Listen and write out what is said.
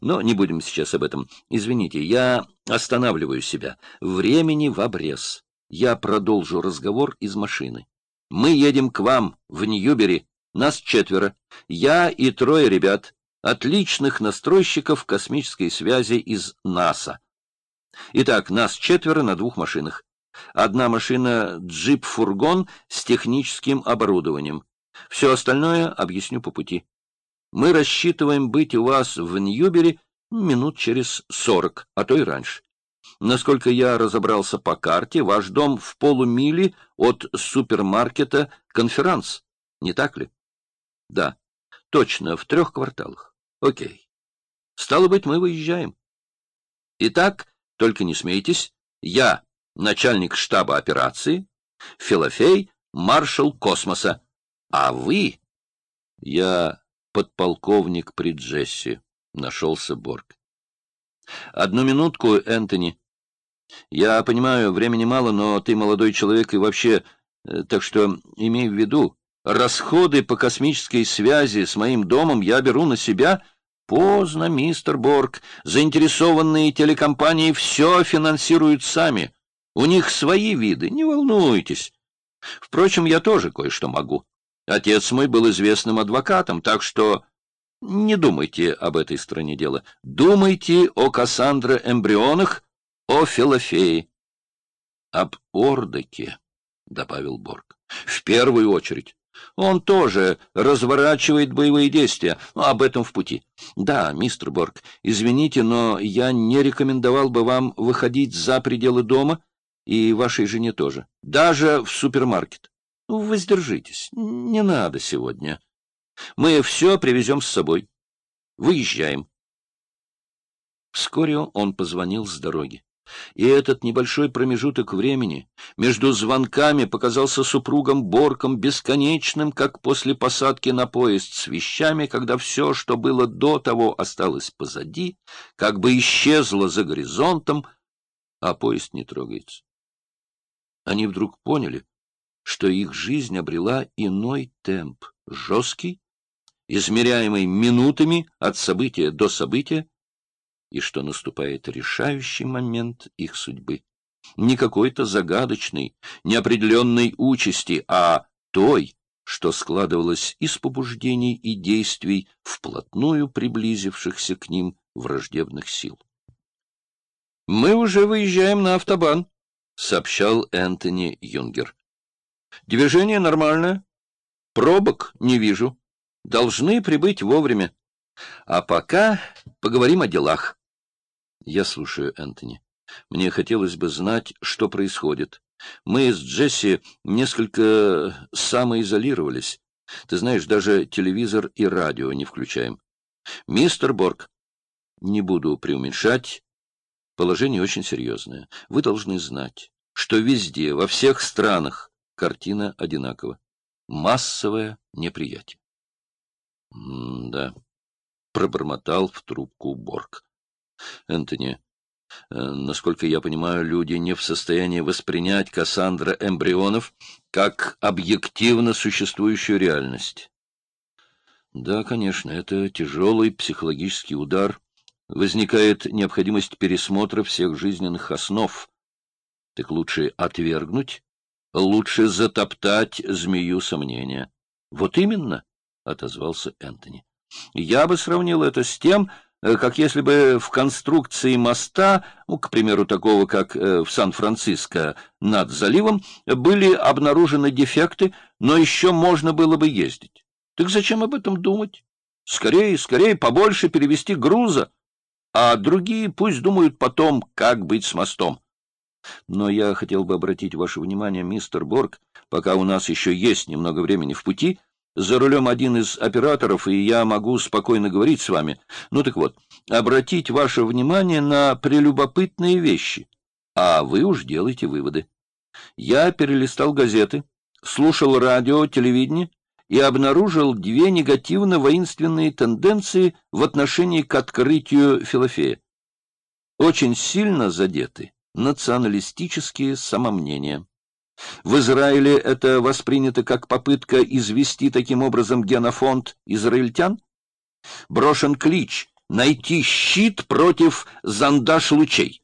Но не будем сейчас об этом. Извините, я останавливаю себя. Времени в обрез. Я продолжу разговор из машины. Мы едем к вам, в Ньюбери. Нас четверо. Я и трое ребят, отличных настройщиков космической связи из НАСА. Итак, нас четверо на двух машинах. Одна машина — джип-фургон с техническим оборудованием. Все остальное объясню по пути. Мы рассчитываем быть у вас в Ньюбери минут через сорок, а то и раньше. Насколько я разобрался по карте, ваш дом в полумиле от супермаркета «Конферанс», не так ли? Да, точно, в трех кварталах. Окей. Стало быть, мы выезжаем. Итак, только не смейтесь, я начальник штаба операции, Филофей, маршал космоса, а вы... Я подполковник при Джесси, нашелся Борг. Одну минутку, Энтони. Я понимаю, времени мало, но ты молодой человек и вообще... Э, так что имей в виду, расходы по космической связи с моим домом я беру на себя... Поздно, мистер Борг. Заинтересованные телекомпании все финансируют сами. У них свои виды, не волнуйтесь. Впрочем, я тоже кое-что могу. Отец мой был известным адвокатом, так что не думайте об этой стороне дела. Думайте о Кассандре-эмбрионах, о Филофее. — Об Ордоке, — добавил Борг. — В первую очередь. Он тоже разворачивает боевые действия. Но об этом в пути. Да, мистер Борг, извините, но я не рекомендовал бы вам выходить за пределы дома, и вашей жене тоже. Даже в супермаркет. Воздержитесь. Не надо сегодня. Мы все привезем с собой. Выезжаем. Вскоре он позвонил с дороги. И этот небольшой промежуток времени между звонками показался супругам Борком бесконечным, как после посадки на поезд с вещами, когда все, что было до того, осталось позади, как бы исчезло за горизонтом, а поезд не трогается. Они вдруг поняли, что их жизнь обрела иной темп, жесткий, измеряемый минутами от события до события, и что наступает решающий момент их судьбы. Не какой-то загадочной, неопределенной участи, а той, что складывалось из побуждений и действий вплотную приблизившихся к ним враждебных сил. «Мы уже выезжаем на автобан», — сообщал Энтони Юнгер. «Движение нормальное. Пробок не вижу. Должны прибыть вовремя. А пока поговорим о делах». Я слушаю, Энтони. Мне хотелось бы знать, что происходит. Мы с Джесси несколько самоизолировались. Ты знаешь, даже телевизор и радио не включаем. Мистер Борг, не буду преуменьшать, положение очень серьезное. Вы должны знать, что везде, во всех странах, картина одинакова. Массовое неприятие. — Да, — пробормотал в трубку Борг. Энтони, э, насколько я понимаю, люди не в состоянии воспринять Кассандра эмбрионов как объективно существующую реальность. Да, конечно, это тяжелый психологический удар. Возникает необходимость пересмотра всех жизненных основ. Так лучше отвергнуть, лучше затоптать змею сомнения. Вот именно, — отозвался Энтони. Я бы сравнил это с тем, Э, как если бы в конструкции моста, ну, к примеру, такого, как э, в Сан-Франциско над заливом, были обнаружены дефекты, но еще можно было бы ездить. Так зачем об этом думать? Скорее, скорее, побольше перевести груза, а другие пусть думают потом, как быть с мостом. Но я хотел бы обратить ваше внимание, мистер Борг, пока у нас еще есть немного времени в пути, за рулем один из операторов, и я могу спокойно говорить с вами. Ну так вот, обратить ваше внимание на прелюбопытные вещи, а вы уж делайте выводы. Я перелистал газеты, слушал радио, телевидение и обнаружил две негативно-воинственные тенденции в отношении к открытию Филофея. Очень сильно задеты националистические самомнения. В Израиле это воспринято как попытка извести таким образом генофонд израильтян? Брошен клич найти щит против зондаж лучей.